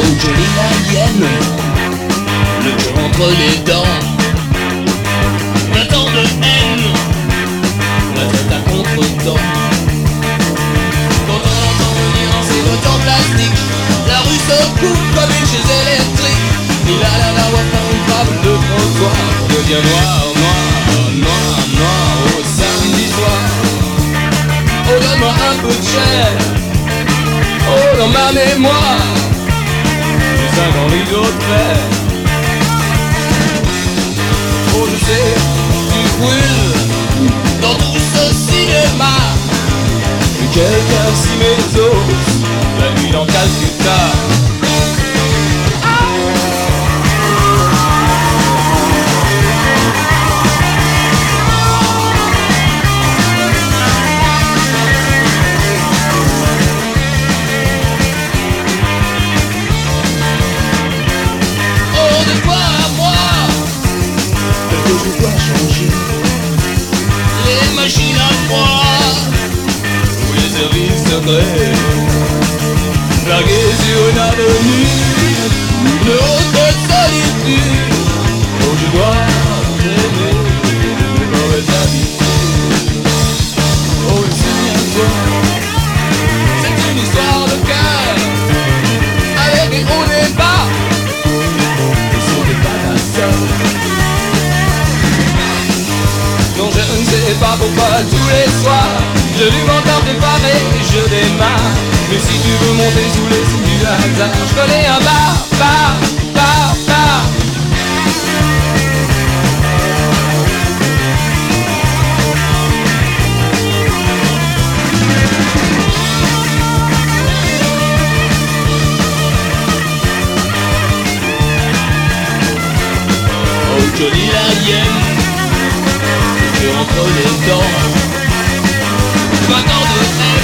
jolie l'alien, le cœur entre les dents. Un temps de haine, la tête à contre-temps. Quand on entend venir ces bottes en plastique, la rue se coupe comme une chaise électrique. Il a d'avoir fait une table de trottoir, devient noir, noir, noir, noir au samedi soir. Oh, donne-moi un peu de chair, oh, dans ma mémoire. J'ai cinq ans rideau de fer. Oh, je sais, tu brûles dans tout ce cinéma. Mais quelqu'un si mes os, la nuit dans Calcutta. Chose doit changer. Les machines à froid, ou les services secrets, largués sur une avenue de haute je ne sais pas pourquoi tous les soirs Je lui m'entends préparer et je démarre. Mais si tu veux monter sous les signes du hasard Je connais un bar, bar, bar, bar. Oh Johnny Que entre les dents. Ans de